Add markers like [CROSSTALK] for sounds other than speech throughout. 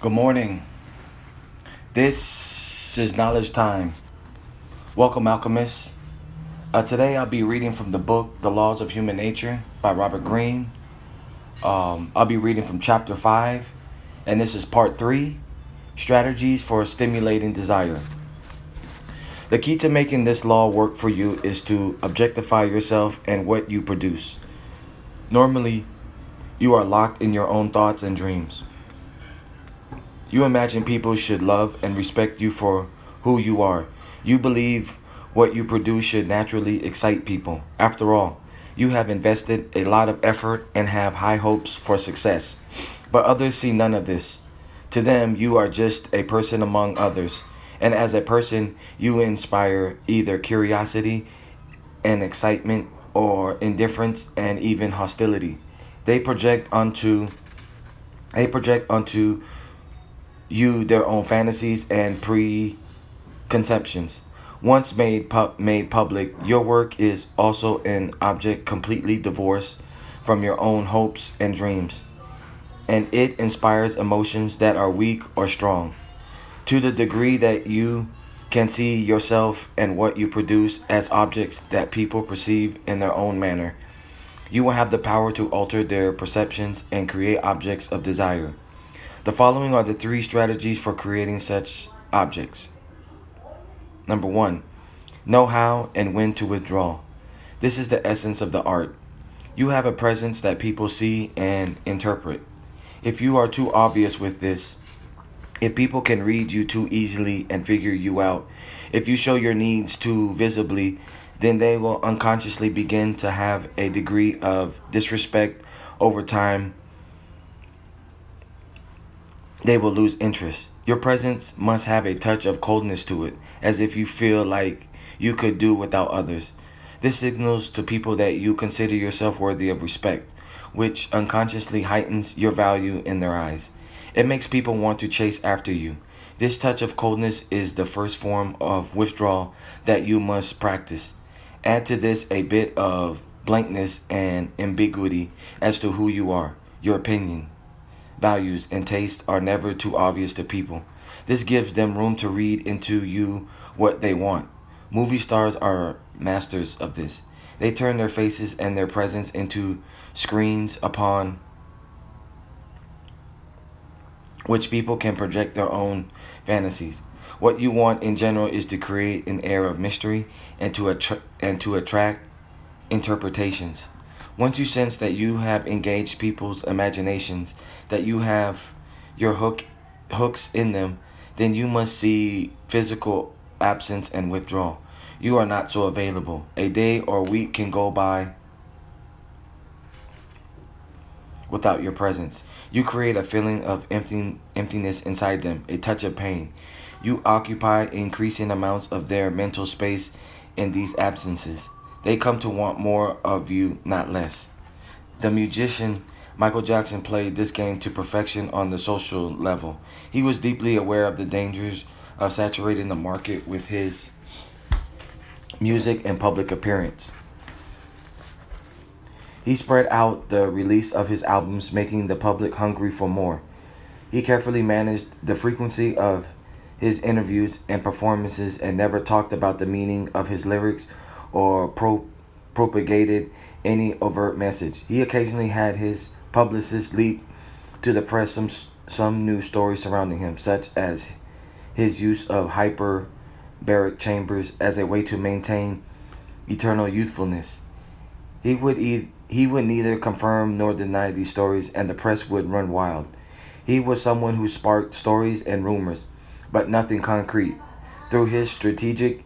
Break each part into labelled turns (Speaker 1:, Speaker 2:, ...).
Speaker 1: Good morning. This is Knowledge Time. Welcome, alchemists. Uh, today I'll be reading from the book The Laws of Human Nature by Robert Greene. Um, I'll be reading from chapter 5, and this is part 3 Strategies for Stimulating Desire. The key to making this law work for you is to objectify yourself and what you produce. Normally, you are locked in your own thoughts and dreams. You imagine people should love and respect you for who you are. You believe what you produce should naturally excite people. After all, you have invested a lot of effort and have high hopes for success. But others see none of this. To them, you are just a person among others. And as a person, you inspire either curiosity and excitement or indifference and even hostility. They project onto they project onto you their own fantasies and preconceptions. Once made pu- made public, your work is also an object completely divorced from your own hopes and dreams, and it inspires emotions that are weak or strong. To the degree that you can see yourself and what you produce as objects that people perceive in their own manner, you will have the power to alter their perceptions and create objects of desire. The following are the three strategies for creating such objects. Number one, know how and when to withdraw. This is the essence of the art. You have a presence that people see and interpret. If you are too obvious with this, if people can read you too easily and figure you out, if you show your needs too visibly, then they will unconsciously begin to have a degree of disrespect over time they will lose interest. Your presence must have a touch of coldness to it, as if you feel like you could do without others. This signals to people that you consider yourself worthy of respect, which unconsciously heightens your value in their eyes. It makes people want to chase after you. This touch of coldness is the first form of withdrawal that you must practice. Add to this a bit of blankness and ambiguity as to who you are, your opinion, values, and tastes are never too obvious to people. This gives them room to read into you what they want. Movie stars are masters of this. They turn their faces and their presence into screens upon which people can project their own fantasies. What you want in general is to create an air of mystery and to attra- and to attract interpretations. Once you sense that you have engaged people's imaginations, that you have your hook hooks in them, then you must see physical absence and withdrawal. You are not so available. A day or week can go by without your presence. You create a feeling of empty, emptiness inside them, a touch of pain. You occupy increasing amounts of their mental space in these absences. They come to want more of you, not less. The musician Michael Jackson played this game to perfection on the social level. He was deeply aware of the dangers of saturating the market with his music and public appearance. He spread out the release of his albums, making the public hungry for more. He carefully managed the frequency of his interviews and performances and never talked about the meaning of his lyrics or pro- propagated any overt message. He occasionally had his publicists leak to the press some some new stories surrounding him, such as his use of hyperbaric chambers as a way to maintain eternal youthfulness. He would e- he would neither confirm nor deny these stories, and the press would run wild. He was someone who sparked stories and rumors, but nothing concrete. Through his strategic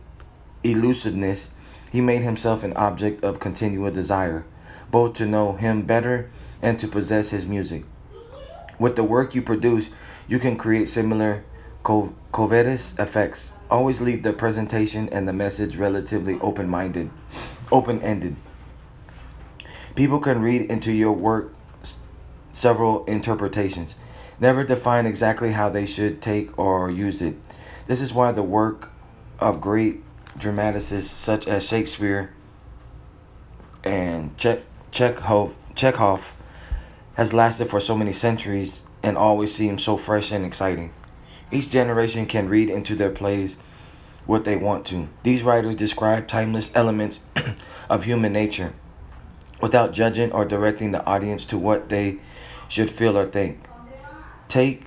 Speaker 1: elusiveness, he made himself an object of continual desire, both to know him better and to possess his music. With the work you produce, you can create similar covetous effects. Always leave the presentation and the message relatively open-minded, open-ended. People can read into your work several interpretations. Never define exactly how they should take or use it. This is why the work of great dramaticists such as Shakespeare and che- Chekhov, Chekhov has lasted for so many centuries and always seems so fresh and exciting. Each generation can read into their plays what they want to. These writers describe timeless elements [CLEARS THROAT] of human nature without judging or directing the audience to what they should feel or think. Take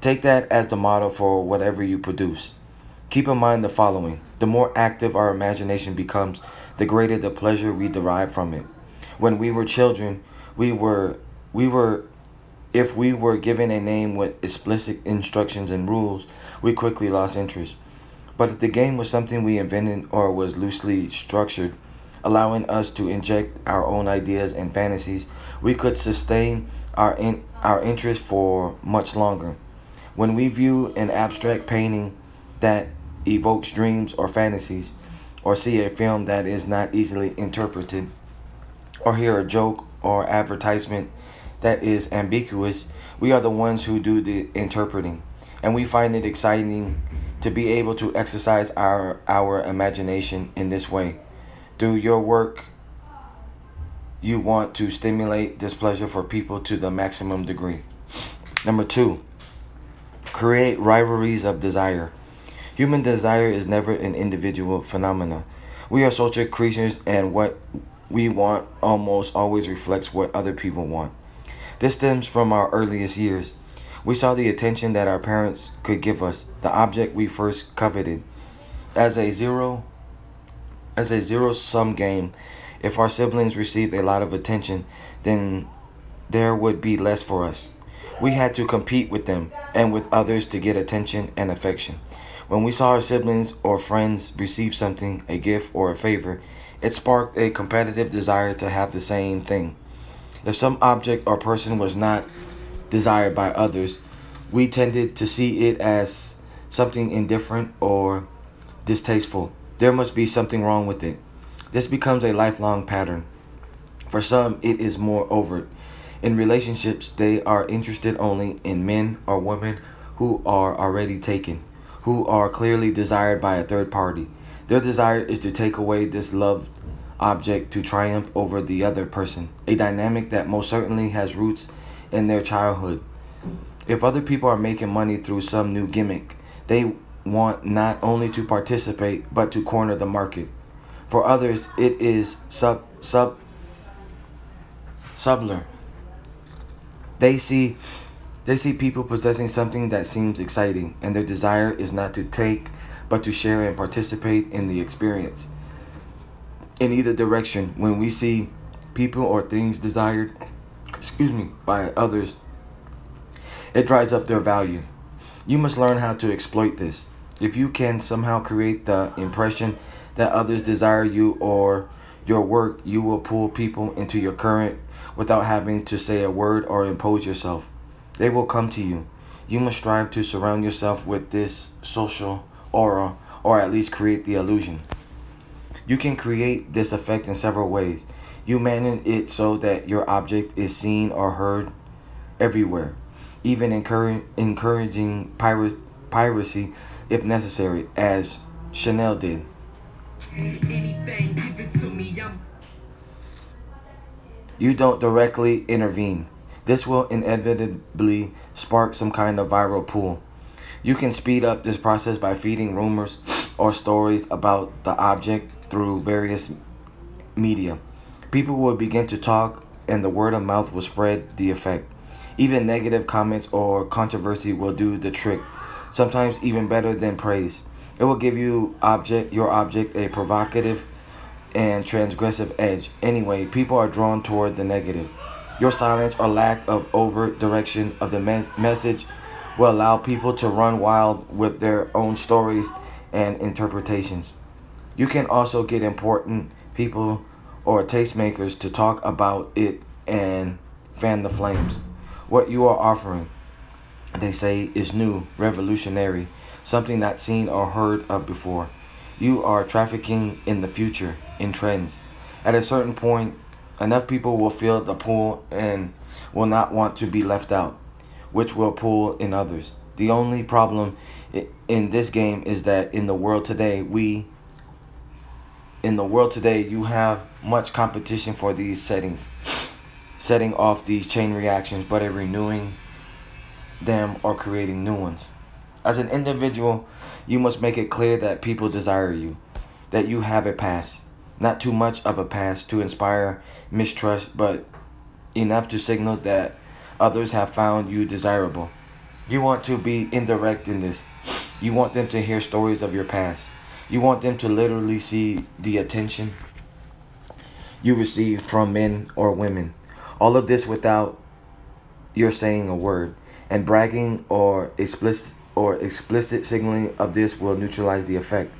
Speaker 1: take that as the model for whatever you produce. Keep in mind the following. The more active our imagination becomes, the greater the pleasure we derive from it. When we were children, we were we were if we were given a name with explicit instructions and rules, we quickly lost interest. But if the game was something we invented or was loosely structured, allowing us to inject our own ideas and fantasies, we could sustain our in, our interest for much longer. When we view an abstract painting that evokes dreams or fantasies, or see a film that is not easily interpreted, or hear a joke or advertisement that is ambiguous, we are the ones who do the interpreting. And we find it exciting to be able to exercise our, our imagination in this way. Through your work, you want to stimulate this pleasure for people to the maximum degree. Number two, create rivalries of desire. Human desire is never an individual phenomena. We are social creatures, and what we want almost always reflects what other people want. This stems from our earliest years. We saw the attention that our parents could give us, the object we first coveted. As a zero as a zero sum game, if our siblings received a lot of attention, then there would be less for us. We had to compete with them and with others to get attention and affection. When we saw our siblings or friends receive something, a gift or a favor, it sparked a competitive desire to have the same thing. If some object or person was not desired by others, we tended to see it as something indifferent or distasteful. There must be something wrong with it. This becomes a lifelong pattern. For some, it is more overt. In relationships, they are interested only in men or women who are already taken, who are clearly desired by a third party. Their desire is to take away this loved object to triumph over the other person, a dynamic that most certainly has roots in their childhood. If other people are making money through some new gimmick, they want not only to participate but to corner the market. For others, it is sub sub subler. They see they see people possessing something that seems exciting, and their desire is not to take but to share and participate in the experience. In either direction when we see people or things desired excuse me by others it drives up their value. You must learn how to exploit this. If you can somehow create the impression that others desire you or your work you will pull people into your current without having to say a word or impose yourself they will come to you you must strive to surround yourself with this social aura or at least create the illusion you can create this effect in several ways. You manage it so that your object is seen or heard everywhere, even encourage, encouraging piracy, piracy if necessary, as Chanel did. You don't directly intervene. This will inevitably spark some kind of viral pool. You can speed up this process by feeding rumors or stories about the object through various media. People will begin to talk, and the word of mouth will spread the effect. Even negative comments or controversy will do the trick, sometimes even better than praise. It will give you object your object a provocative and transgressive edge. Anyway, people are drawn toward the negative. Your silence or lack of overt direction of the me- message will allow people to run wild with their own stories and interpretations. You can also get important people or tastemakers to talk about it and fan the flames. What you are offering, they say, is new, revolutionary, something not seen or heard of before. You are trafficking in the future, in trends. At a certain point, enough people will feel the pull and will not want to be left out, which will pull in others. The only problem in this game is that in the world today, we in the world today, you have much competition for these settings, setting off these chain reactions, but a renewing them or creating new ones. As an individual, you must make it clear that people desire you, that you have a past. Not too much of a past to inspire mistrust, but enough to signal that others have found you desirable. You want to be indirect in this. You want them to hear stories of your past. You want them to literally see the attention you receive from men or women. All of this without your saying a word. And bragging or explicit or explicit signaling of this will neutralize the effect.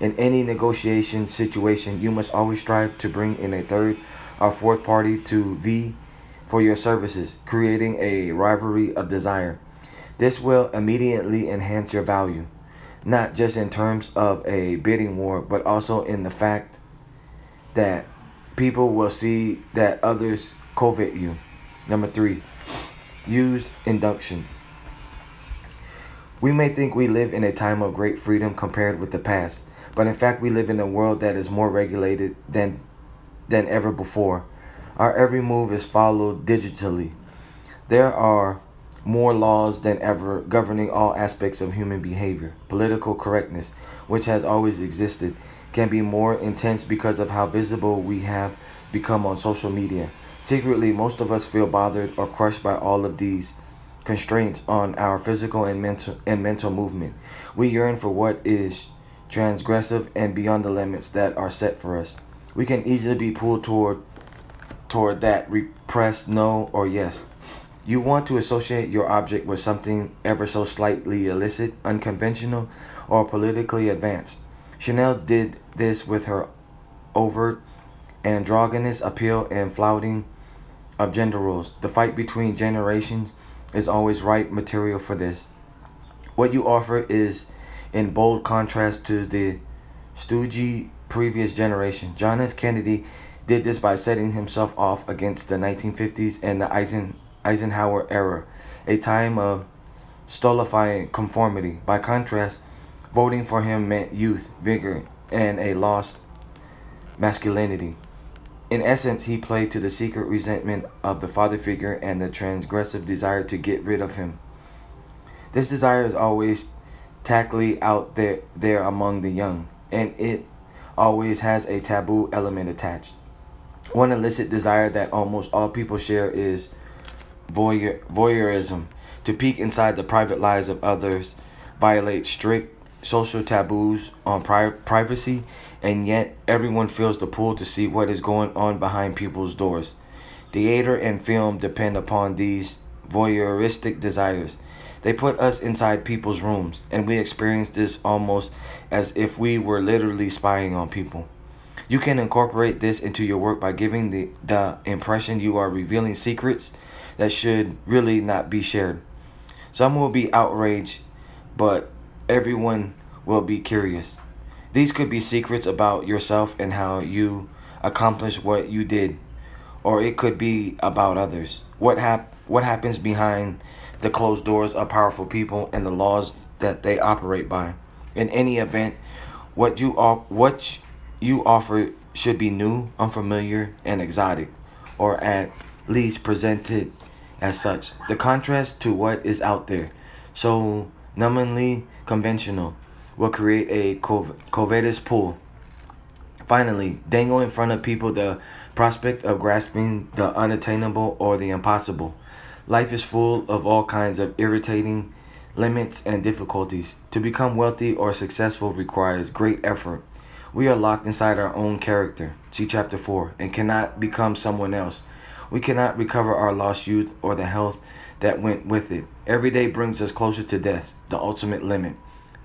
Speaker 1: In any negotiation situation, you must always strive to bring in a third or fourth party to vie for your services, creating a rivalry of desire. This will immediately enhance your value, not just in terms of a bidding war, but also in the fact that people will see that others covet you. Number three, use induction. We may think we live in a time of great freedom compared with the past, but in fact we live in a world that is more regulated than than ever before. Our every move is followed digitally. There are more laws than ever governing all aspects of human behavior. Political correctness, which has always existed, can be more intense because of how visible we have become on social media. Secretly, most of us feel bothered or crushed by all of these constraints on our physical and mental and mental movement. We yearn for what is transgressive and beyond the limits that are set for us. We can easily be pulled toward toward that repressed no or yes. You want to associate your object with something ever so slightly illicit, unconventional, or politically advanced. Chanel did this with her overt androgynous appeal and flouting of gender roles. The fight between generations is always right material for this. What you offer is in bold contrast to the stoogy previous generation. John F. Kennedy did this by setting himself off against the 1950s and the Eisen, Eisenhower era, a time of stultifying conformity. By contrast, voting for him meant youth, vigor, and a lost masculinity. In essence, he played to the secret resentment of the father figure and the transgressive desire to get rid of him. This desire is always tactily out there, there among the young, and it always has a taboo element attached. One illicit desire that almost all people share is voyeur, voyeurism, to peek inside the private lives of others, violate strict social taboos on pri- privacy, and yet everyone feels the pull to see what is going on behind people's doors. Theater and film depend upon these voyeuristic desires. They put us inside people's rooms, and we experience this almost as if we were literally spying on people. You can incorporate this into your work by giving the, the impression you are revealing secrets that should really not be shared. Some will be outraged, but everyone will be curious. These could be secrets about yourself and how you accomplished what you did, or it could be about others. What hap- what happens behind the closed doors of powerful people and the laws that they operate by. In any event, what you what you offer should be new, unfamiliar, and exotic, or at least presented as such. The contrast to what is out there, so numbingly conventional, will create a covetous pull. Finally, dangle in front of people the prospect of grasping the unattainable or the impossible. Life is full of all kinds of irritating limits and difficulties. To become wealthy or successful requires great effort. We are locked inside our own character, see chapter 4, and cannot become someone else. We cannot recover our lost youth or the health that went with it. Every day brings us closer to death, the ultimate limit.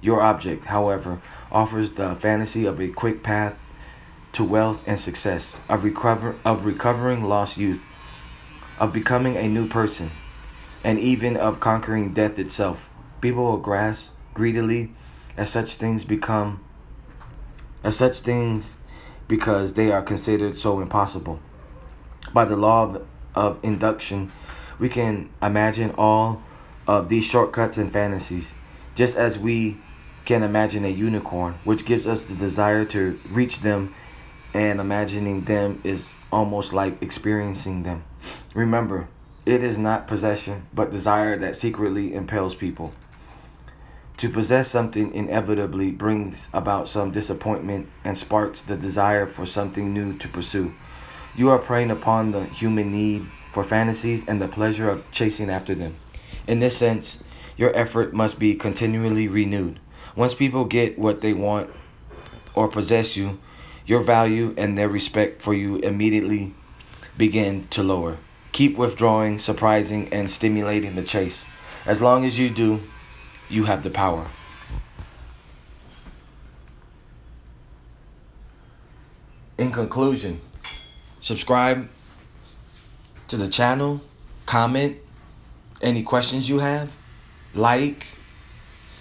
Speaker 1: Your object, however, offers the fantasy of a quick path to wealth and success, of, recover, of recovering lost youth, of becoming a new person, and even of conquering death itself. People will grasp greedily as such things become as such things because they are considered so impossible. By the law of, of induction, we can imagine all of these shortcuts and fantasies, just as we can imagine a unicorn, which gives us the desire to reach them, and imagining them is almost like experiencing them. Remember, It is not possession, but desire that secretly impels people. To possess something inevitably brings about some disappointment and sparks the desire for something new to pursue. You are preying upon the human need for fantasies and the pleasure of chasing after them. In this sense, your effort must be continually renewed. Once people get what they want or possess you, your value and their respect for you immediately begin to lower. Keep withdrawing, surprising, and stimulating the chase. As long as you do, you have the power. In conclusion, subscribe to the channel, comment any questions you have, like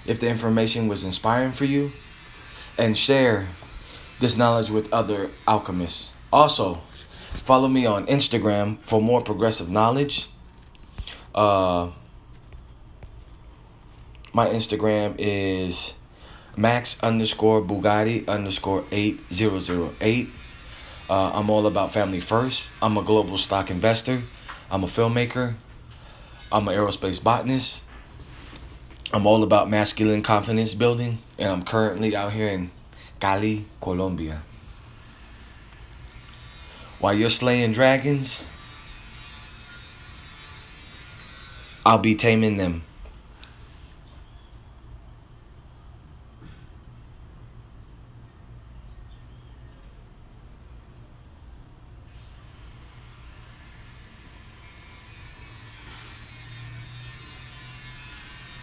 Speaker 1: if the information was inspiring for you, and share this knowledge with other alchemists. Also, follow me on Instagram for more progressive knowledge. Uh, my Instagram is max underscore Bugatti underscore 8008. Uh, I'm all about family first. I'm a global stock investor. I'm a filmmaker. I'm an aerospace botanist. I'm all about masculine confidence building, and I'm currently out here in Cali, Colombia. While you're slaying dragons, I'll be taming them.